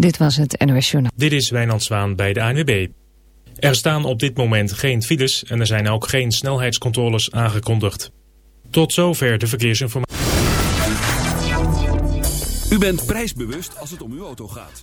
Dit was het NOS Journaal. Dit is Wijnand Zwaan bij de ANWB. Er staan op dit moment geen files en er zijn ook geen snelheidscontroles aangekondigd. Tot zover de verkeersinformatie. U bent prijsbewust als het om uw auto gaat.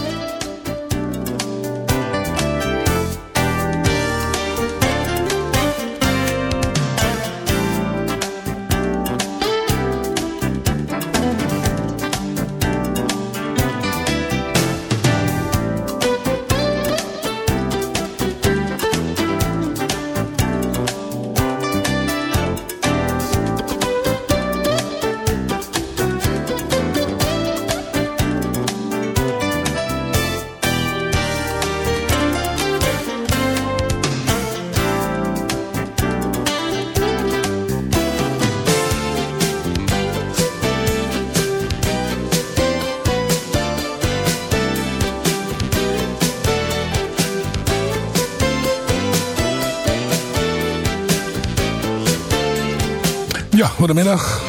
Goedemiddag.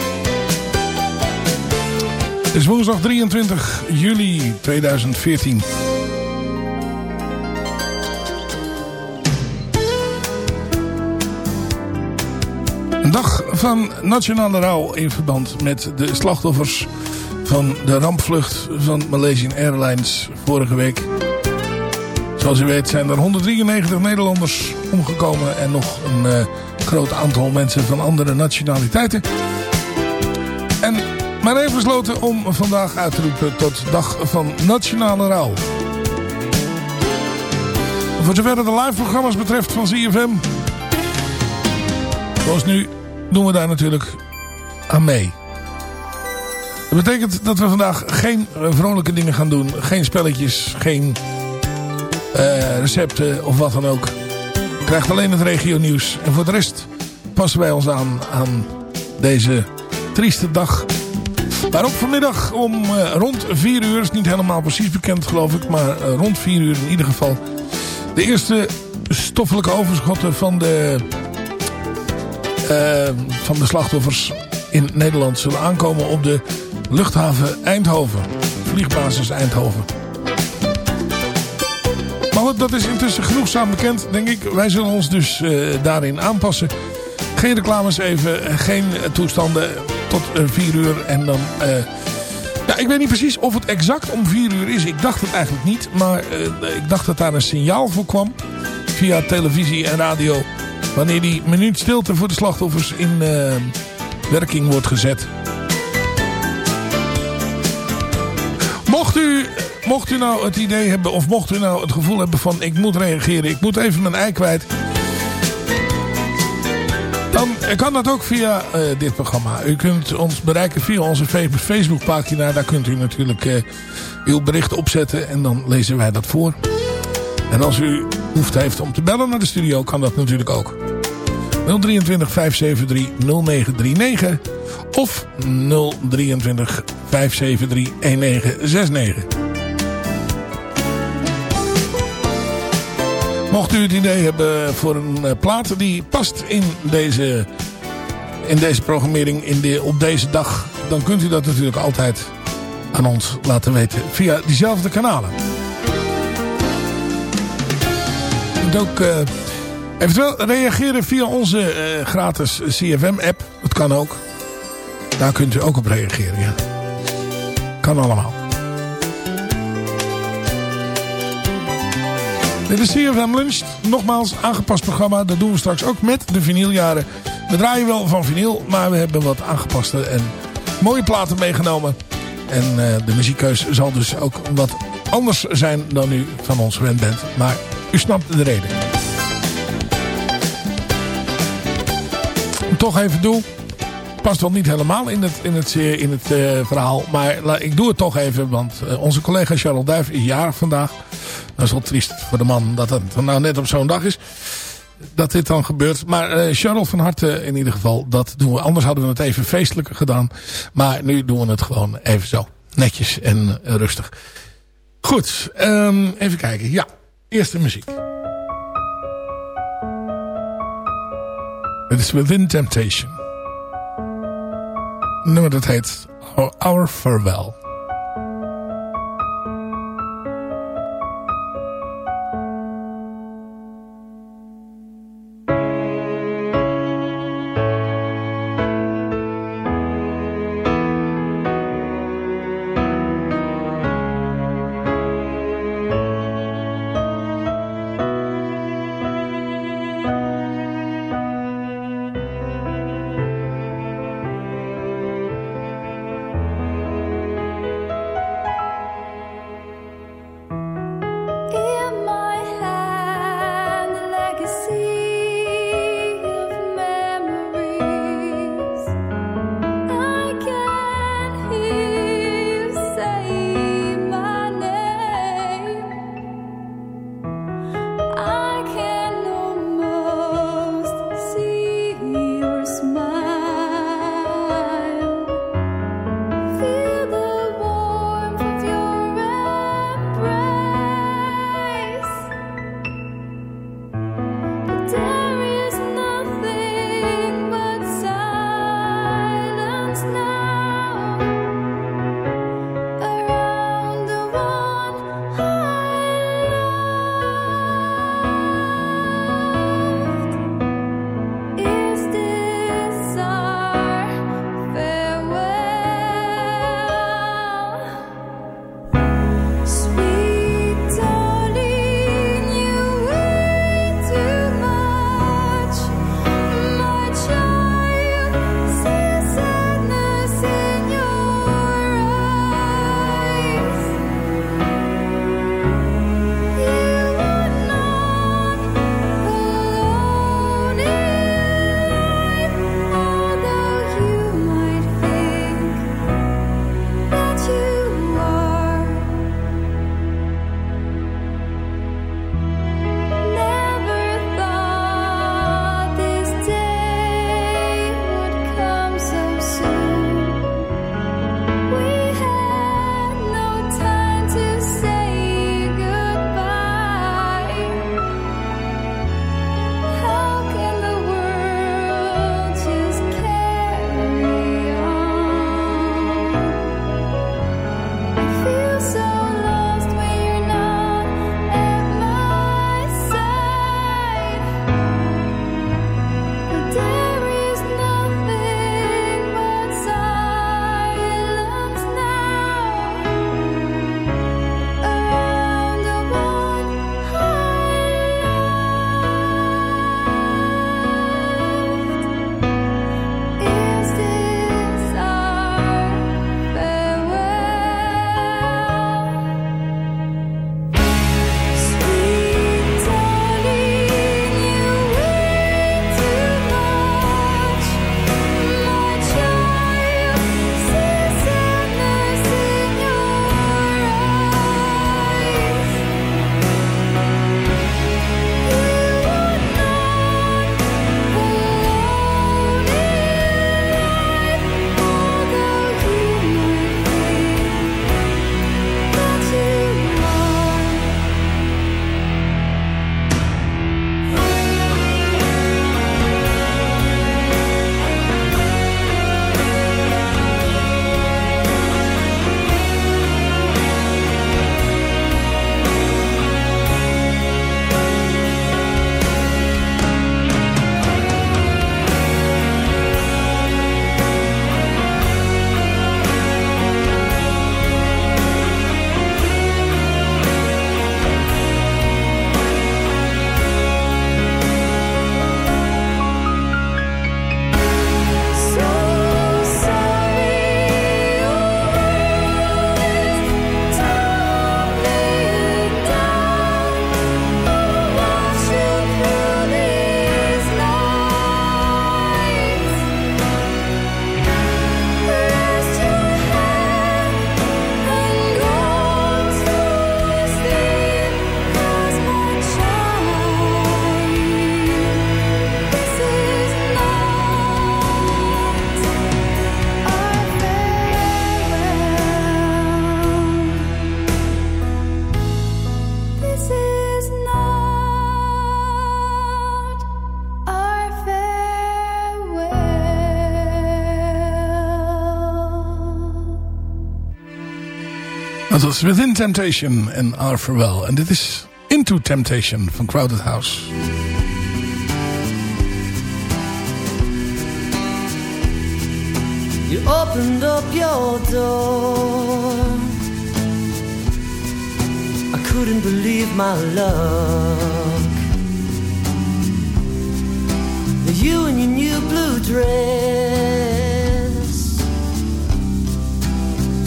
Het is woensdag 23 juli 2014. Een dag van nationale rouw in verband met de slachtoffers van de rampvlucht van Malaysian Airlines vorige week. Zoals u weet zijn er 193 Nederlanders omgekomen en nog een... Uh, groot aantal mensen van andere nationaliteiten. En maar even besloten om vandaag uit te roepen tot dag van nationale rouw. Voor zover de live programma's betreft van CFM. Zoals nu doen we daar natuurlijk aan mee. Dat betekent dat we vandaag geen vrolijke dingen gaan doen. Geen spelletjes, geen recepten of wat dan ook krijgt alleen het regio nieuws. En voor de rest passen wij ons aan aan deze trieste dag. Waarop vanmiddag om uh, rond 4 uur, is niet helemaal precies bekend geloof ik, maar uh, rond 4 uur in ieder geval, de eerste stoffelijke overschotten van de, van de slachtoffers in Nederland zullen aankomen op de luchthaven Eindhoven, vliegbasis Eindhoven. Goed, dat is intussen genoegzaam bekend, denk ik. Wij zullen ons dus uh, daarin aanpassen. Geen reclames even, geen toestanden tot 4 uur. En dan... Ja, ik weet niet precies of het exact om 4 uur is. Ik dacht het eigenlijk niet. Maar ik dacht dat daar een signaal voor kwam. Via televisie en radio. Wanneer die minuut stilte voor de slachtoffers in werking wordt gezet. Mocht u mocht u nou het idee hebben of mocht u nou het gevoel hebben van ik moet reageren, ik moet even mijn ei kwijt. Dan kan dat ook via uh, dit programma. U kunt ons bereiken via onze Facebookpagina. Daar kunt u natuurlijk uh, uw bericht opzetten en dan lezen wij dat voor. En als u hoeft heeft om te bellen naar de studio, kan dat natuurlijk ook. 023 573 0939 of 023 573 1969. Mocht u het idee hebben voor een uh, plaat die past in deze, in deze programmering in de, op deze dag... dan kunt u dat natuurlijk altijd aan ons laten weten via diezelfde kanalen. U kunt ook uh, eventueel reageren via onze uh, gratis CFM-app. Dat kan ook. Daar kunt u ook op reageren, ja. Kan allemaal. Dit is CFM Lunch. Nogmaals, aangepast programma. Dat doen we straks ook met de vinyljaren. We draaien wel van vinyl, maar we hebben wat aangepaste en mooie platen meegenomen. En uh, de muziekkeus zal dus ook wat anders zijn dan u van ons gewend bent. Maar u snapt de reden. toch even doe. Past wel niet helemaal in het, in het, in het uh, verhaal. Maar ik doe het toch even. Want uh, onze collega Charles Duif is jarig vandaag. Dat is wel triest voor de man dat het nou net op zo'n dag is. Dat dit dan gebeurt. Maar uh, Charles van harte in ieder geval. Dat doen we. Anders hadden we het even feestelijker gedaan. Maar nu doen we het gewoon even zo. Netjes en rustig. Goed. Um, even kijken. Ja. Eerste muziek. It is Within Temptation. Nummer dat heet Our Farewell. Dat was Within Temptation en Our Farewell. En dit is Into Temptation van Crowded House. You opened up your door I couldn't believe my luck You in your new blue dress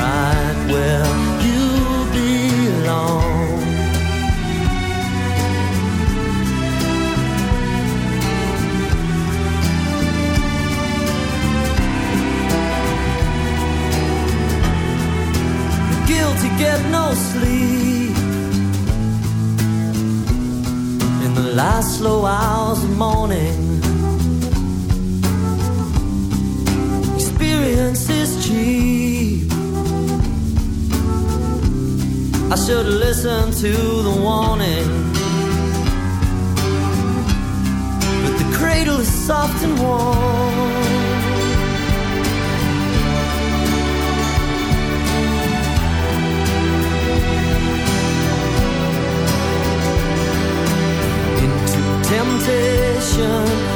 right where you belong. to get no sleep in the last slow hours of morning. I should listen to the warning. But the cradle is soft and warm. temptation,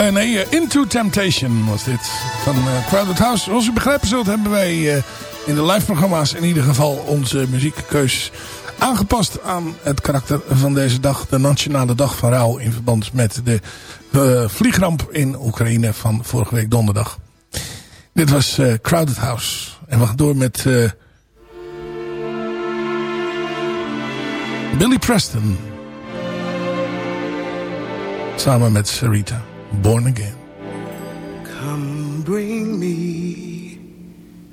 uh, nee, uh, Into Temptation was dit van uh, Crowded House. Zoals u begrijpen zult hebben wij in de live programma's in ieder geval onze muziekkeus aangepast aan het karakter van deze dag. De Nationale Dag van Rouw in verband met de vliegramp in Oekraïne van vorige week donderdag. Dit was Crowded House. En we gaan door met Billy Preston. Samen met Sarita. born again. Come bring me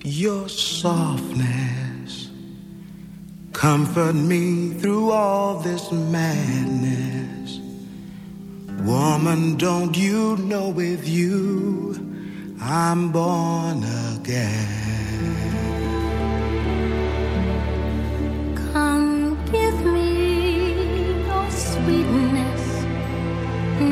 your softness. Comfort me through all this madness. Woman, don't you know with you I'm born again? Come give me your sweetness.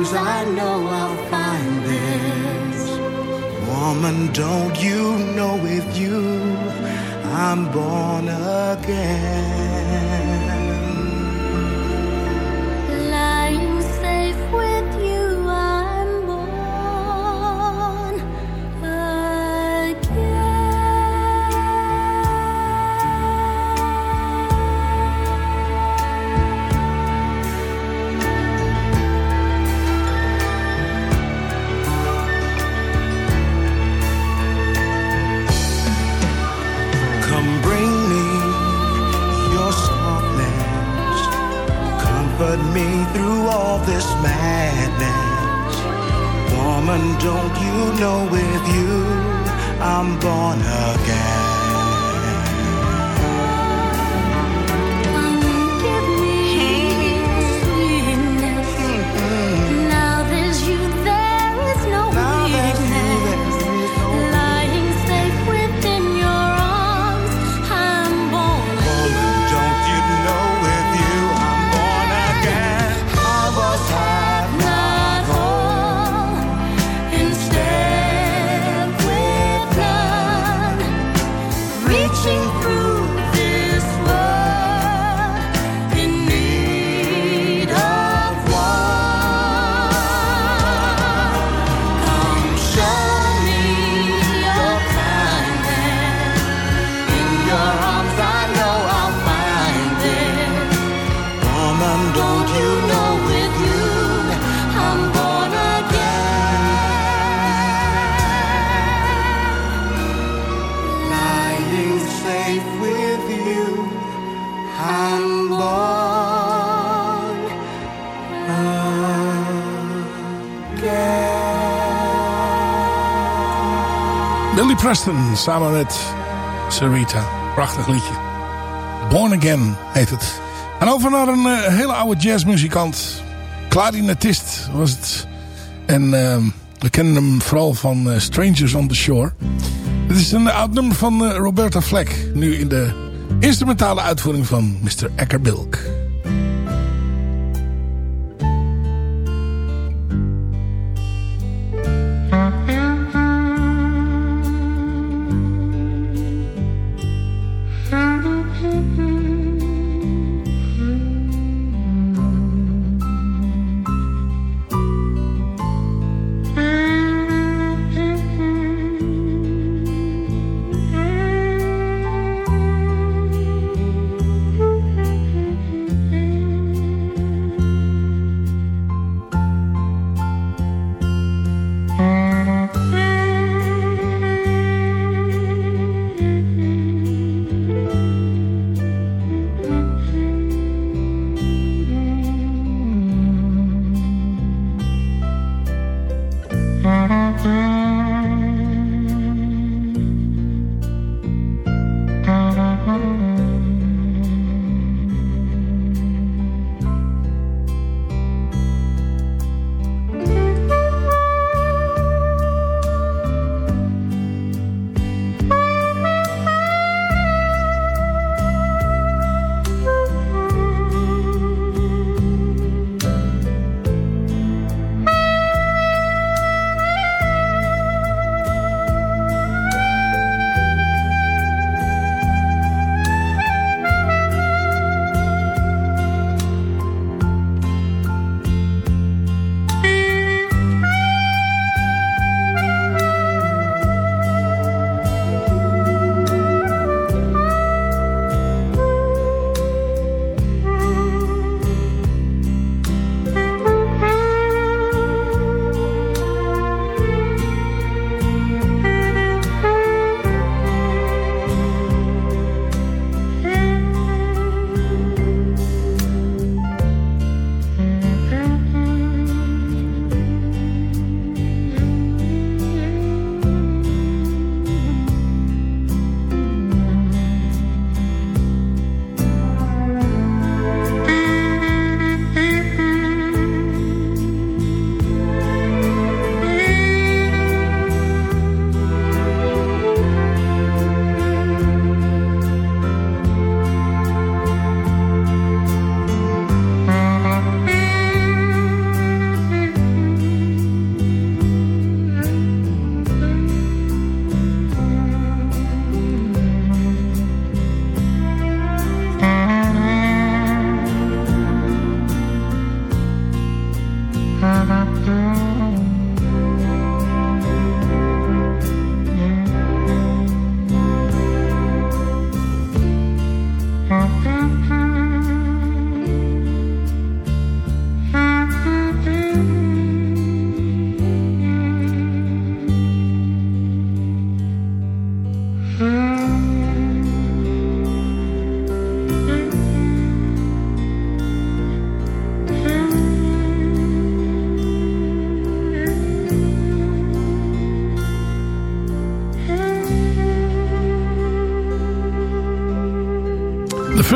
arms, I know I'll find this. Woman, don't you know with you, I'm born again. This madness. Woman, don't you know with you I'm born again? Preston samen met Sarita. Prachtig liedje. Born Again heet het. En over naar een eh, hele oude jazzmuzikant. Clarinetist was het. En ehm, we kennen hem vooral van eh, Strangers on the Shore. Het is een oud nummer van eh, Roberta Fleck. Nu in de instrumentale uitvoering van Mr. Eckerbilk.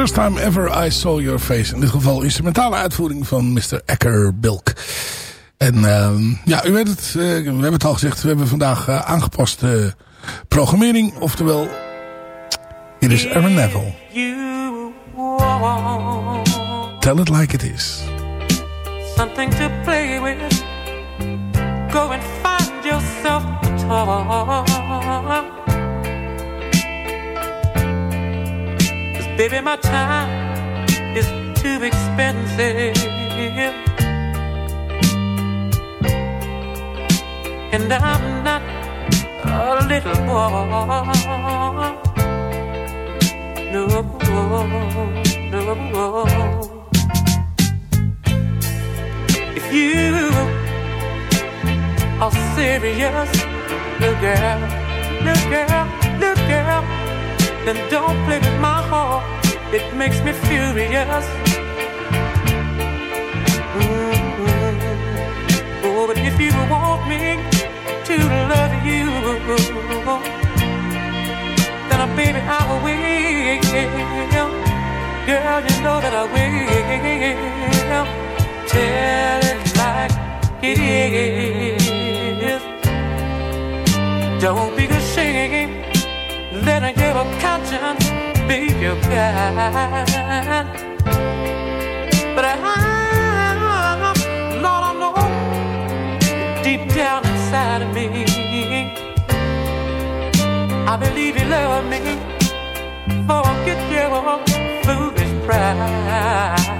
First Time Ever I Saw Your Face. In dit geval instrumentale uitvoering van Mr. Ecker Bilk. En ehm, ja, u weet het, eh, we hebben het al gezegd. We hebben vandaag eh, aangepaste programmering. Oftewel, hier is Aaron Neville. Tell it like it is. something to play with. Go and find yourself a. baby, my time is too expensive. And I'm not a little boy. No, no. If you are serious, little girl, little girl, little girl, then don't play with my heart. It makes me furious. Mhm. Oh, but if you want me to love you, then uh, baby I will. Girl, you know that I will. Tell it like it is. Don't be ashamed. Let your conscience be your guide. But I, Lord, I know deep down inside of me, I believe you love me. Forget your foolish pride.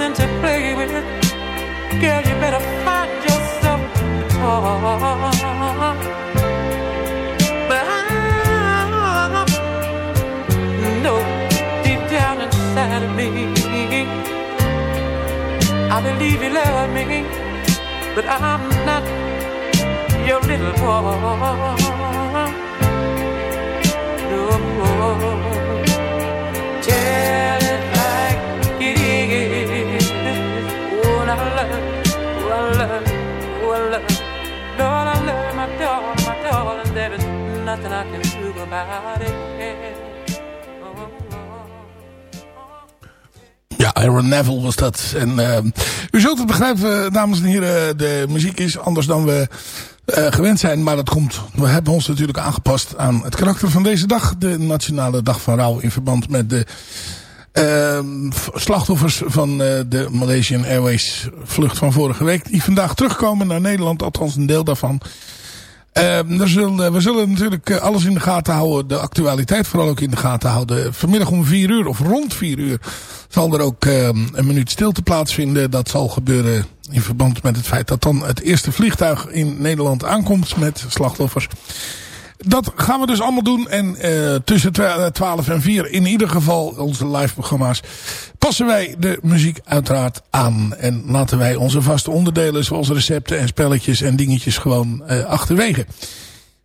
Nothing to play with. Girl, you better find yourself a toy. But I know deep down inside of me, I believe you love me, but I'm not your little boy. No, darling, my. Ja, Aaron Neville was dat. En uh, u zult het begrijpen, dames en heren, de muziek is anders dan we uh, gewend zijn. Maar dat komt, we hebben ons natuurlijk aangepast aan het karakter van deze dag. De Nationale Dag van Rouw in verband met de uh, slachtoffers van de Malaysian Airways vlucht van vorige week. Die vandaag terugkomen naar Nederland, althans een deel daarvan. We, zullen, we zullen natuurlijk alles in de gaten houden. De actualiteit vooral ook in de gaten houden. Vanmiddag om vier uur of rond vier uur zal er ook uh, een minuut stilte plaatsvinden. Dat zal gebeuren in verband met het feit dat dan het eerste vliegtuig in Nederland aankomt met slachtoffers. Dat gaan we dus allemaal doen. En uh, tussen 12 en 4 in ieder geval onze live programma's passen wij de muziek uiteraard aan. En laten wij onze vaste onderdelen zoals recepten en spelletjes en dingetjes gewoon uh, achterwege.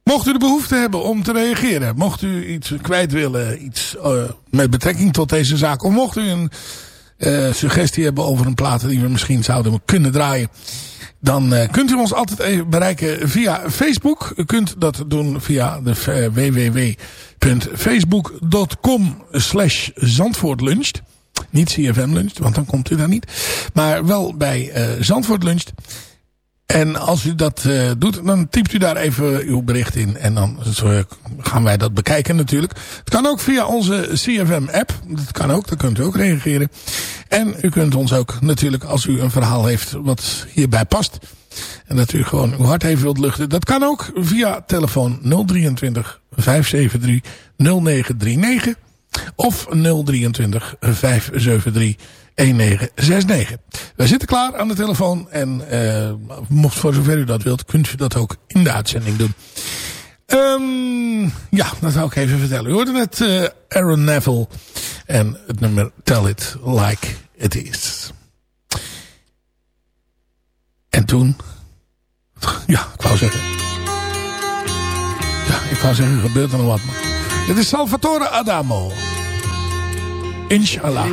Mocht u de behoefte hebben om te reageren. Mocht u iets kwijt willen. Iets met betrekking tot deze zaak. Of mocht u een suggestie hebben over een platen die we misschien zouden kunnen draaien. Dan uh, kunt u ons altijd even bereiken via Facebook. U kunt dat doen via de www.facebook.com slash zandvoortluncht. Niet CFM luncht, want dan komt u daar niet. Maar wel bij uh, Zandvoort luncht. En als u dat uh, doet, dan typt u daar even uw bericht in. En dan uh, gaan wij dat bekijken natuurlijk. Het kan ook via onze CFM app. Dat kan ook, daar kunt u ook reageren. En u kunt ons ook natuurlijk, als u een verhaal heeft wat hierbij past. En dat u gewoon uw hart even wilt luchten. Dat kan ook via telefoon 023 573 0939. Of 023 573 1969. Wij zitten klaar aan de telefoon. En eh, mocht voor zover u dat wilt, kunt u dat ook in de uitzending doen. Ehm, ja, dat zou ik even vertellen. U hoorde net eh, Aaron Neville en het nummer Tell It Like It Is. En toen... Ja, ik wou zeggen... Ja, ik wou zeggen, gebeurt er nog wat. Maar dit is Salvatore Adamo. Inshallah.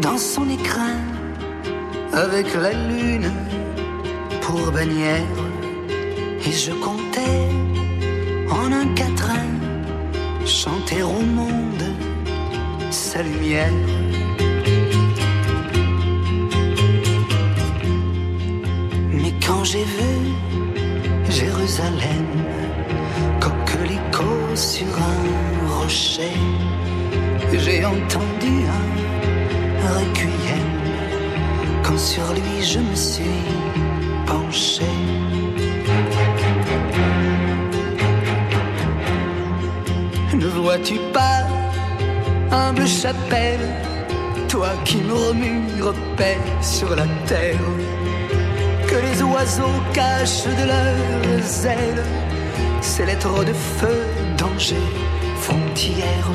Dans son écrin, avec la lune pour bannière, et je comptais en un quatrain chanter au monde sa lumière. Mais quand j'ai vu Jérusalem, coquelicot sur un rocher, j'ai entendu un quand sur lui je me suis penché. Ne vois-tu pas humble chapelle, toi qui murmures paix sur la terre, que les oiseaux cachent de leurs ailes ces lettres de feu, danger, frontière.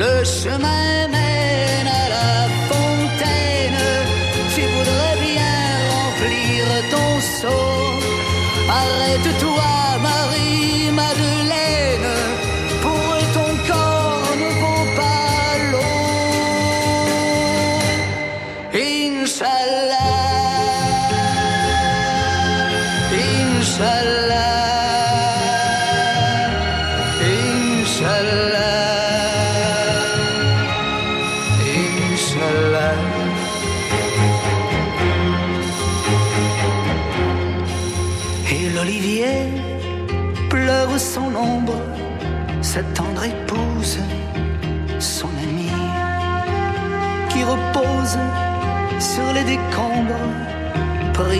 Le chemin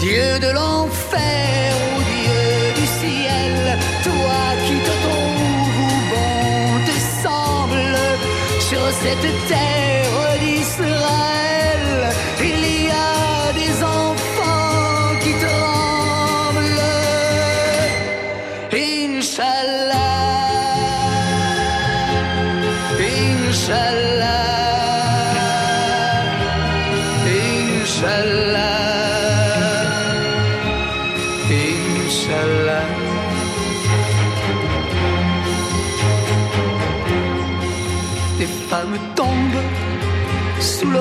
Dieu de l'enfer, ô Dieu du ciel, toi qui te trouves bon te semble sur cette terre d'Israël,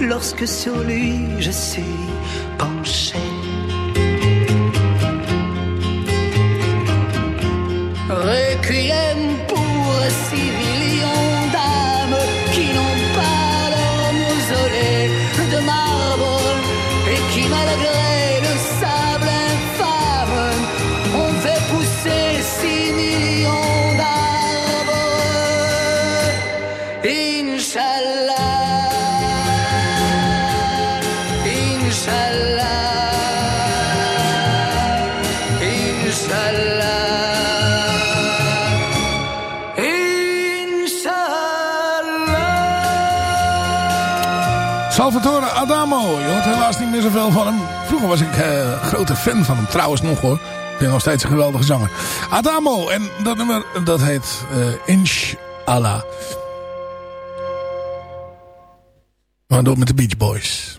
lorsque sur lui je suis penché. Requiem Salvatore Adamo. Je hoort helaas niet meer zoveel van hem. Vroeger was ik eh, grote fan van hem. Trouwens nog hoor. vind nog steeds een geweldige zanger. Adamo. En dat nummer, dat heet uh, Inshallah. We gaan door met de Beach Boys.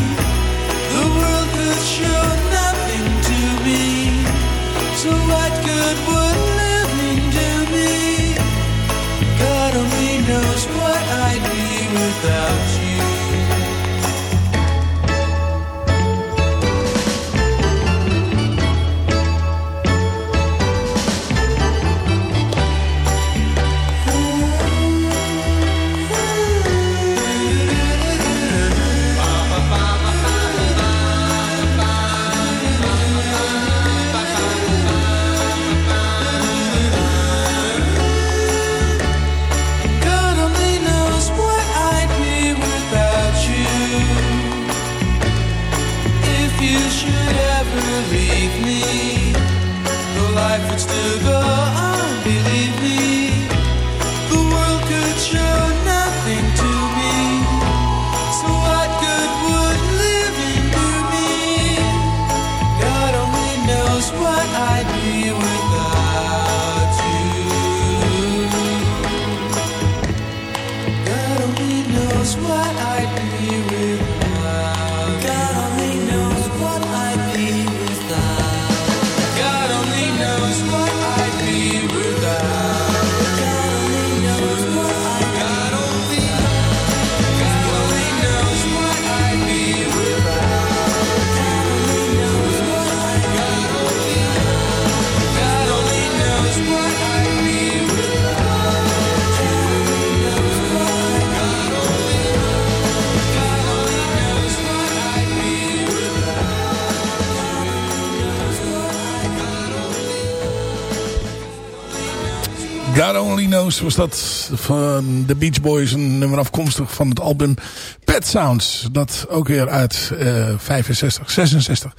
Was dat van de Beach Boys. Een nummer afkomstig van het album Pet Sounds. Dat ook weer uit eh 65, 66.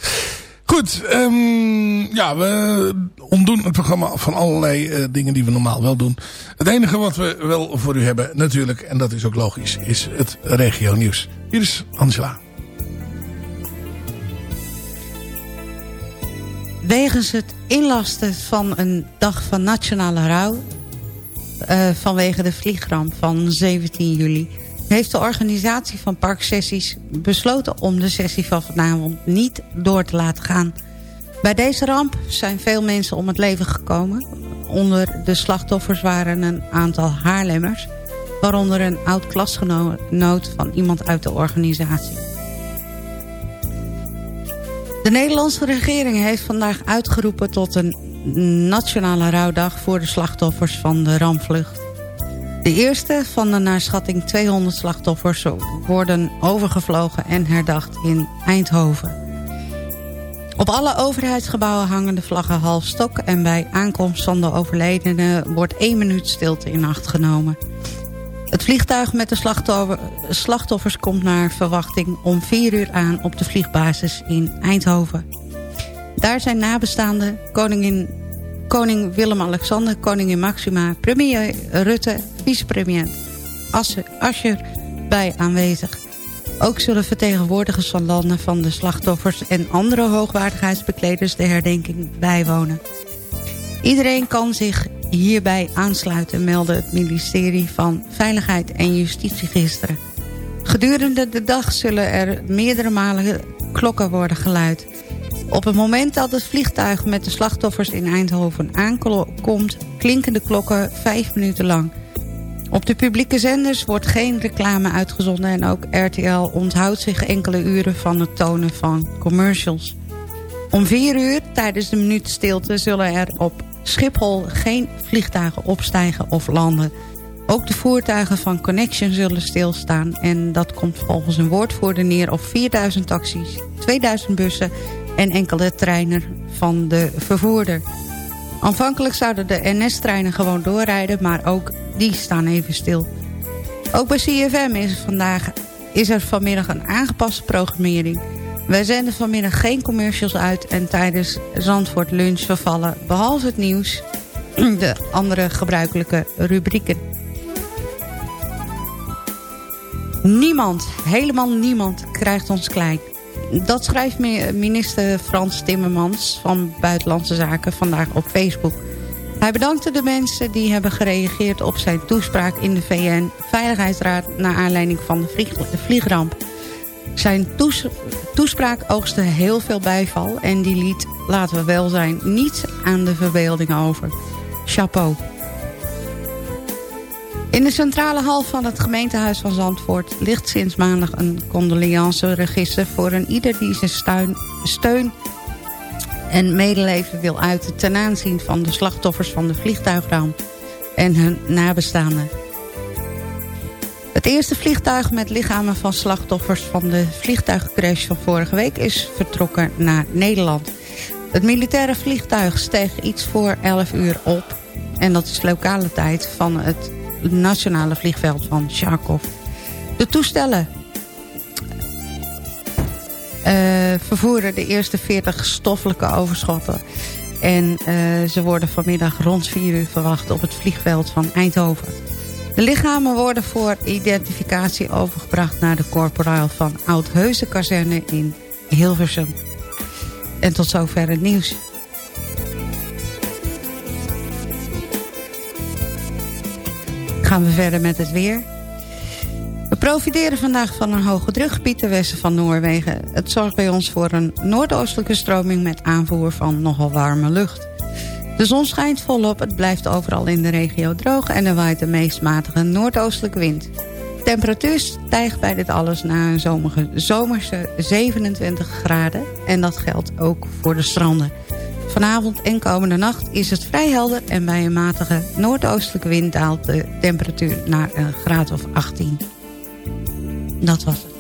Goed, ehm, ja, we ontdoen het programma van allerlei eh, dingen die we normaal wel doen. Het enige wat we wel voor u hebben natuurlijk, en dat is ook logisch, is het regio nieuws. Hier is Angela. Wegens het inlasten van een dag van nationale rouw... eh, vanwege de vliegramp van 17 juli... heeft de organisatie van parksessies besloten om de sessie van vanavond niet door te laten gaan. Bij deze ramp zijn veel mensen om het leven gekomen. Onder de slachtoffers waren een aantal Haarlemmers... waaronder een oud-klasgenoot van iemand uit de organisatie. De Nederlandse regering heeft vandaag uitgeroepen tot een nationale rouwdag voor de slachtoffers van de rampvlucht. De eerste van de naar schatting 200 slachtoffers worden overgevlogen en herdacht in Eindhoven. Op alle overheidsgebouwen hangen de vlaggen half stok en bij aankomst van de overledene wordt één minuut stilte in acht genomen. Het vliegtuig met de slachtoffer- slachtoffers komt naar verwachting om 4 uur aan op de vliegbasis in Eindhoven. Daar zijn nabestaanden koningin, koning Willem-Alexander, koningin Maxima, premier Rutte, vicepremier Asscher bij aanwezig. Ook zullen vertegenwoordigers van landen van de slachtoffers en andere hoogwaardigheidsbekleders de herdenking bijwonen. Iedereen kan zich hierbij aansluiten, meldde het ministerie van Veiligheid en Justitie gisteren. Gedurende de dag zullen er meerdere malen klokken worden geluid. Op het moment dat het vliegtuig met de slachtoffers in Eindhoven aankomt... klinken de klokken vijf minuten lang. Op de publieke zenders wordt geen reclame uitgezonden... en ook RTL onthoudt zich enkele uren van het tonen van commercials. Om vier uur tijdens de minuut stilte zullen er op Schiphol geen vliegtuigen opstijgen of landen. Ook de voertuigen van Connection zullen stilstaan... en dat komt volgens een woordvoerder neer op 4000 taxis, 2000 bussen... en enkele treinen van de vervoerder. Aanvankelijk zouden de NS-treinen gewoon doorrijden... maar ook die staan even stil. Ook bij CFM is, vandaag, is er vanmiddag een aangepaste programmering... Wij zenden vanmiddag geen commercials uit en tijdens Zandvoort Lunch vervallen, behalve het nieuws, de andere gebruikelijke rubrieken. Niemand, helemaal niemand, krijgt ons klein. Dat schrijft minister Frans Timmermans van Buitenlandse Zaken vandaag op Facebook. Hij bedankte de mensen die hebben gereageerd op zijn toespraak in de VN-veiligheidsraad... naar aanleiding van de, de vliegramp. Zijn toes toespraak oogste heel veel bijval en die liet, laten we wel zijn, niets aan de verbeelding over. Chapeau. In de centrale hal van het gemeentehuis van Zandvoort ligt sinds maandag een condoleance-register voor een ieder die zijn steun, en medeleven wil uiten ten aanzien van de slachtoffers van de vliegtuigramp en hun nabestaanden. Het eerste vliegtuig met lichamen van slachtoffers van de vliegtuigcrash van vorige week is vertrokken naar Nederland. Het militaire vliegtuig steeg iets voor 11 uur op. En dat is lokale tijd van het nationale vliegveld van Charkov. De toestellen uh, vervoeren de eerste 40 stoffelijke overschotten. En uh, ze worden vanmiddag rond 4 uur verwacht op het vliegveld van Eindhoven. De lichamen worden voor identificatie overgebracht naar de corporaal van Oudheuzen kazerne in Hilversum. En tot zover het nieuws. Gaan we verder met het weer. We profiteren vandaag van een hoge drukgebied ten westen van Noorwegen. Het zorgt bij ons voor een noordoostelijke stroming met aanvoer van nogal warme lucht. De zon schijnt volop, het blijft overal in de regio droog... en er waait de meest matige noordoostelijke wind. De temperatuur stijgt bij dit alles naar een zomerse, zomerse 27 graden... en dat geldt ook voor de stranden. Vanavond en komende nacht is het vrij helder... en bij een matige noordoostelijke wind daalt de temperatuur naar een graad of 18. Dat was het.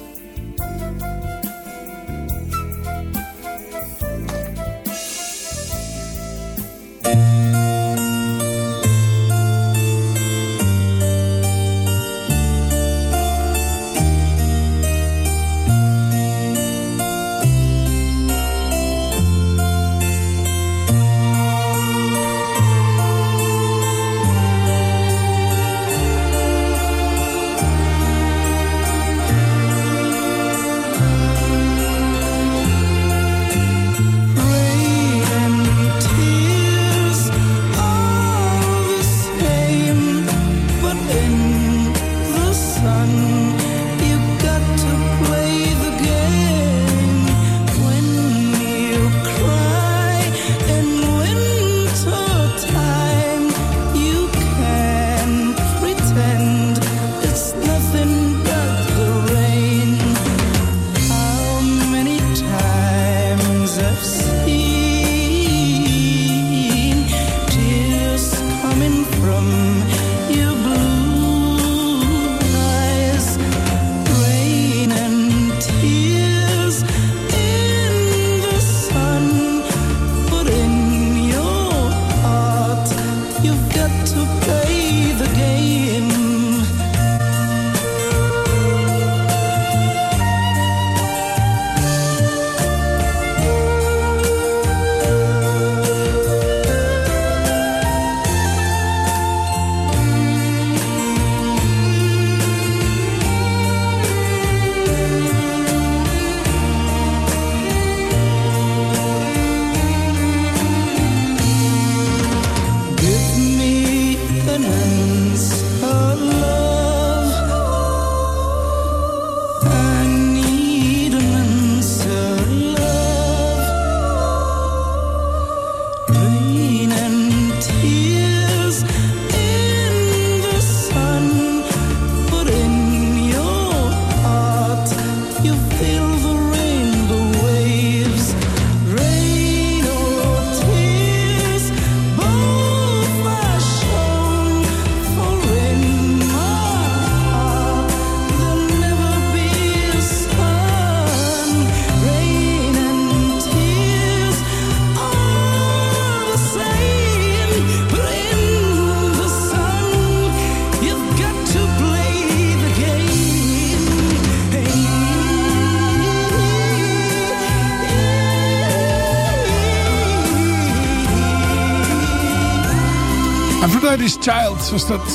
Je was dat.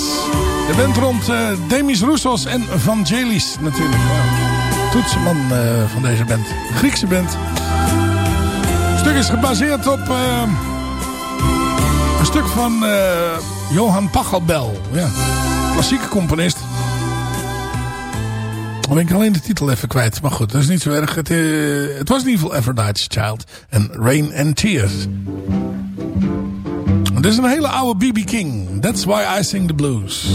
De band rond uh, Demis Roussos en Vangelis natuurlijk. Ja. Toetsenman eh, van deze band. Griekse band. Het stuk is gebaseerd op eh, een stuk van Johan Pachelbel. Ja. Klassieke componist. Dan ben ik alleen de titel even kwijt. Maar goed, dat is niet zo erg. Het, het was in ieder geval Everdights Child. En Rain and Tears. Het is een hele oude BB King. That's why I sing the blues.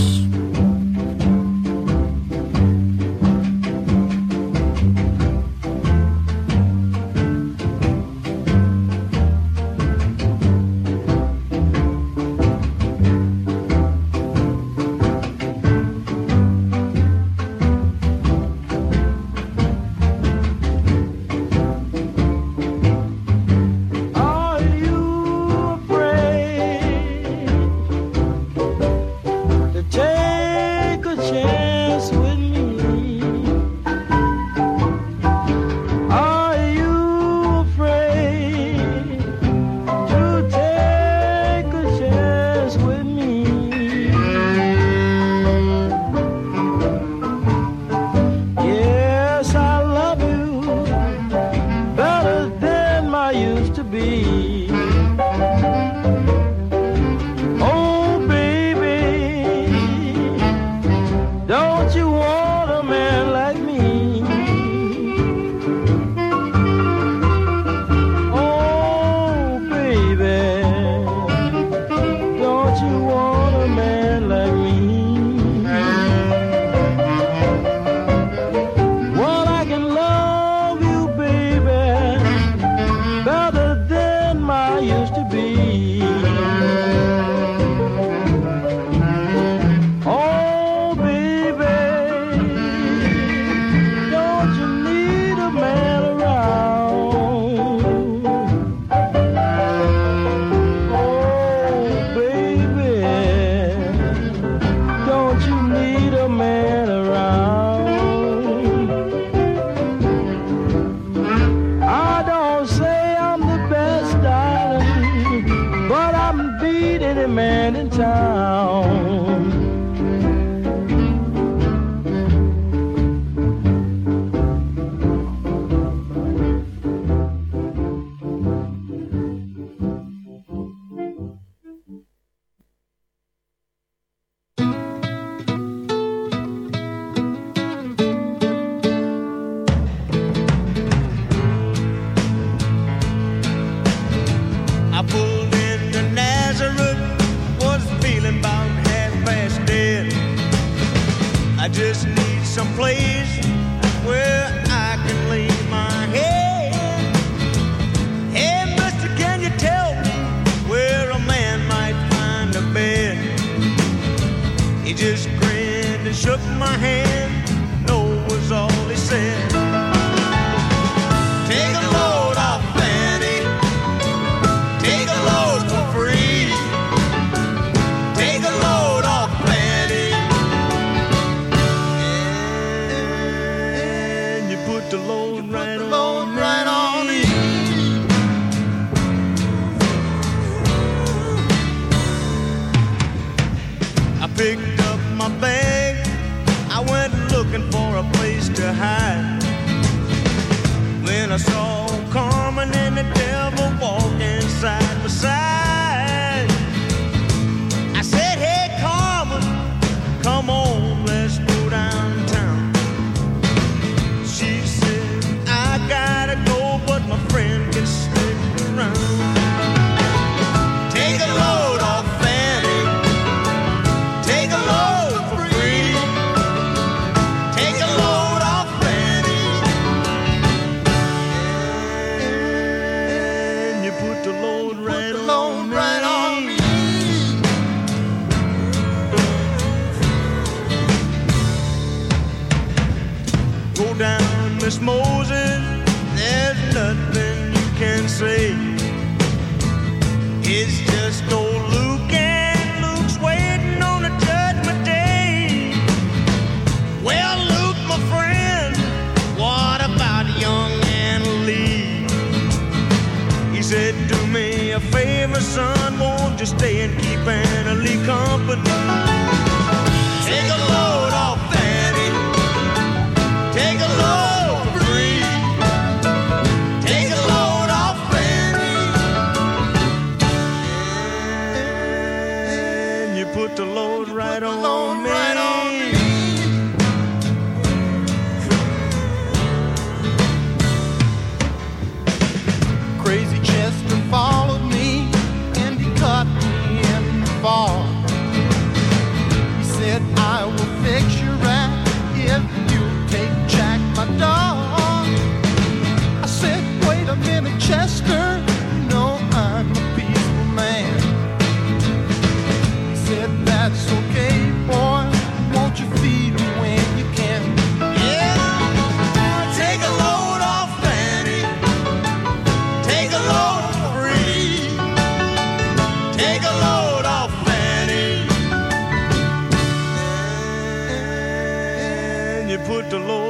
put the Lord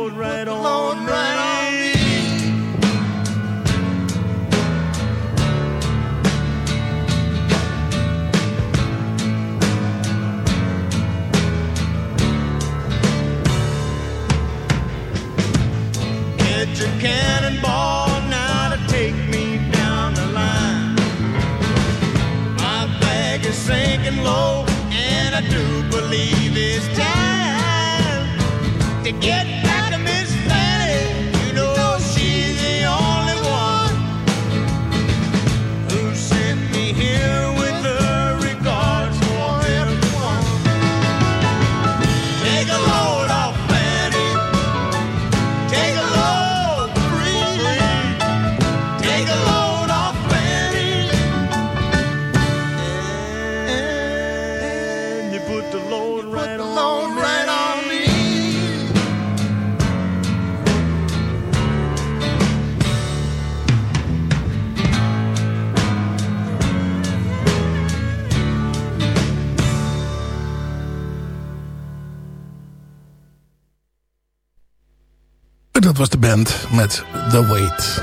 Band met The Wait.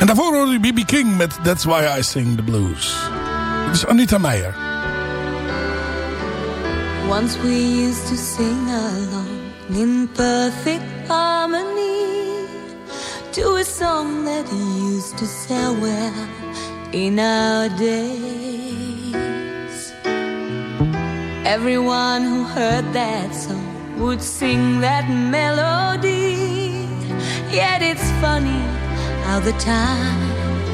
En daarvoor hoorde je B.B. King met That's Why I Sing The Blues. Het is Anita Meijer. Once we used to sing along in perfect harmony To a song that used to sell well in our day Everyone who heard that song would sing that melody. Yet it's funny how the time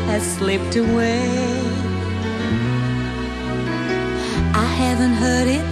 has slipped away. I haven't heard it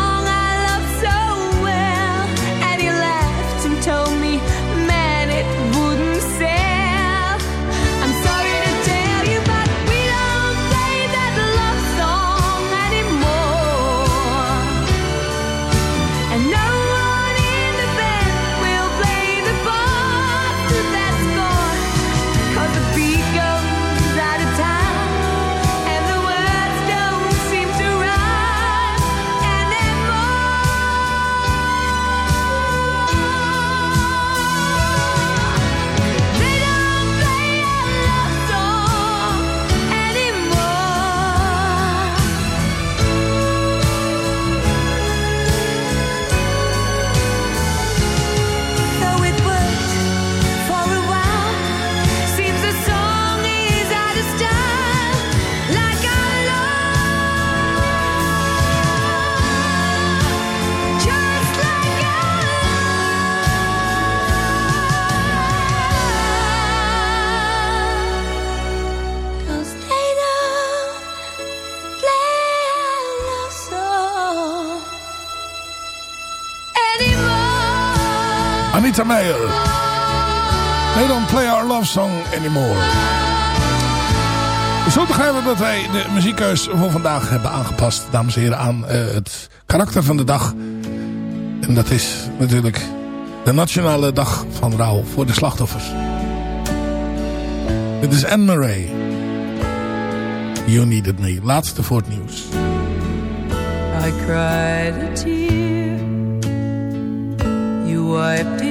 They don't play our love song anymore. Zo begrijpen dat wij de muziekkeus voor vandaag hebben aangepast, dames en heren, aan uh, het karakter van de dag. En dat is natuurlijk de nationale dag van rouw voor de slachtoffers. Dit is Anne Murray. You Needed Me. Laatste voor het nieuws. I cried a tear You wiped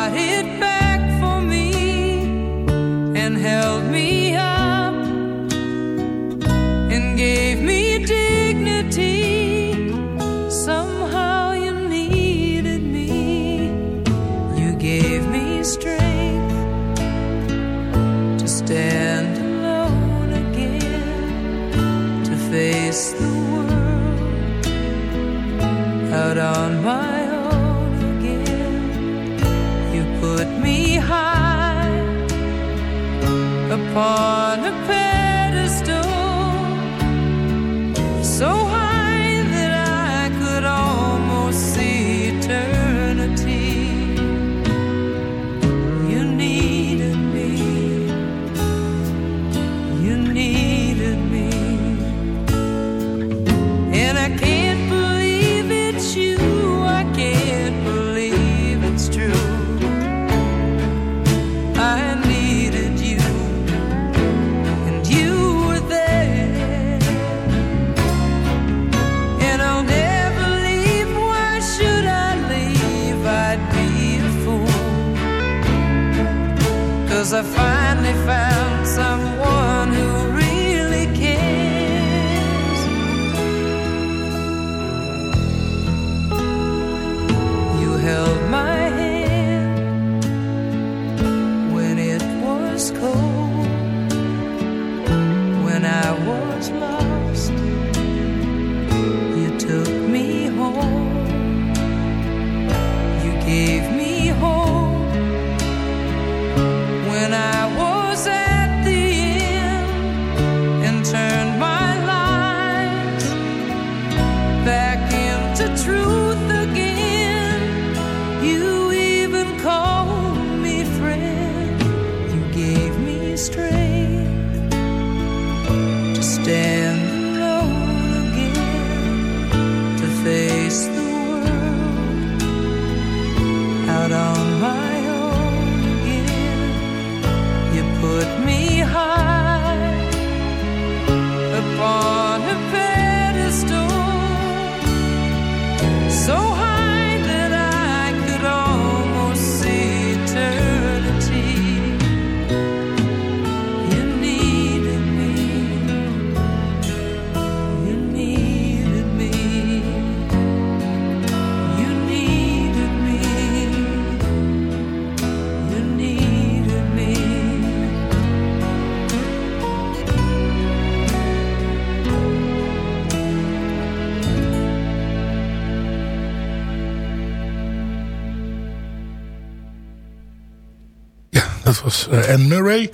Anne Murray.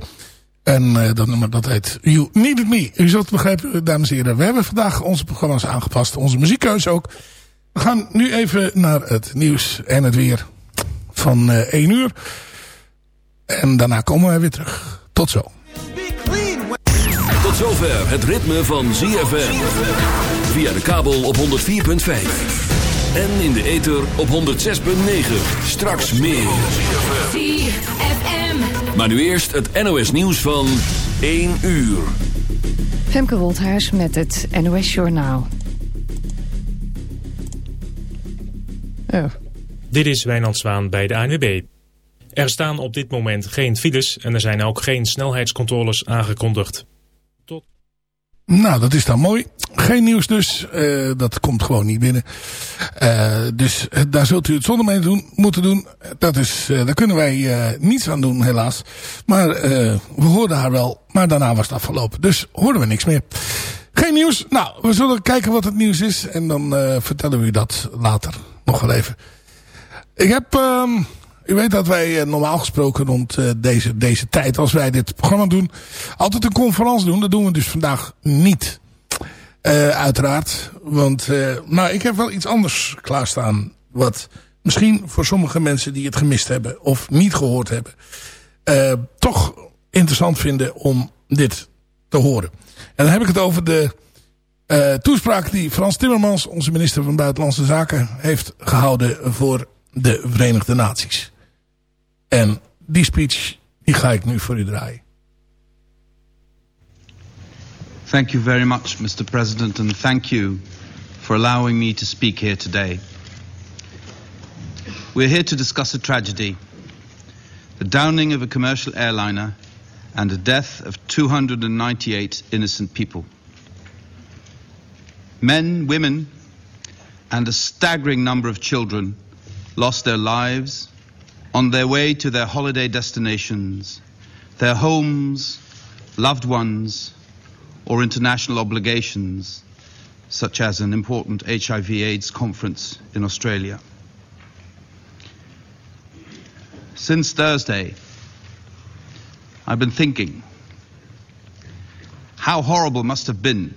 En uh, dat nummer dat heet You Needed Me. U zult begrijpen, dames en heren. We hebben vandaag onze programma's aangepast. Onze muziekkeuze ook. We gaan nu even naar het nieuws en het weer van uh, 1 uur. En daarna komen wij weer terug. Tot zo. Tot zover het ritme van ZFM. Via de kabel op 104.5. En in de ether op 106.9. Straks meer. Maar nu eerst het NOS nieuws van 1 uur. Femke Wolthuis met het NOS Journaal. Oh. Dit is Wijnand Zwaan bij de ANWB. Er staan op dit moment geen files en er zijn ook geen snelheidscontroles aangekondigd. Nou, dat is dan mooi. Geen nieuws dus. Uh, dat komt gewoon niet binnen. Uh, dus uh, daar zult u het zonder mee doen, moeten doen. Dat is, daar kunnen wij niets aan doen helaas. Maar we hoorden haar wel. Maar daarna was het afgelopen. Dus hoorden we niks meer. Geen nieuws. Nou, we zullen kijken wat het nieuws is. En dan vertellen we u dat later nog wel even. Ik heb... U weet dat wij eh, normaal gesproken rond eh, deze, deze tijd, als wij dit programma doen, altijd een conferentie doen. Dat doen we dus vandaag niet. Eh, uiteraard. Want nou, ik heb wel iets anders klaarstaan. Wat misschien voor sommige mensen die het gemist hebben of niet gehoord hebben. toch interessant vinden om dit te horen. En dan heb ik het over de toespraak die Frans Timmermans, onze minister van Buitenlandse Zaken, heeft gehouden voor de Verenigde Naties. En die speech, die ga ik nu voor u draaien. Thank you very much, Mr. President, and thank you for allowing me to speak here today. We're here to discuss a tragedy the downing of a commercial airliner and the death of 298 innocent people. Men, women, and a staggering number of children lost their lives on their way to their holiday destinations, their homes, loved ones, or international obligations, such as an important HIV AIDS conference in Australia. Since Thursday, I've been thinking how horrible must have been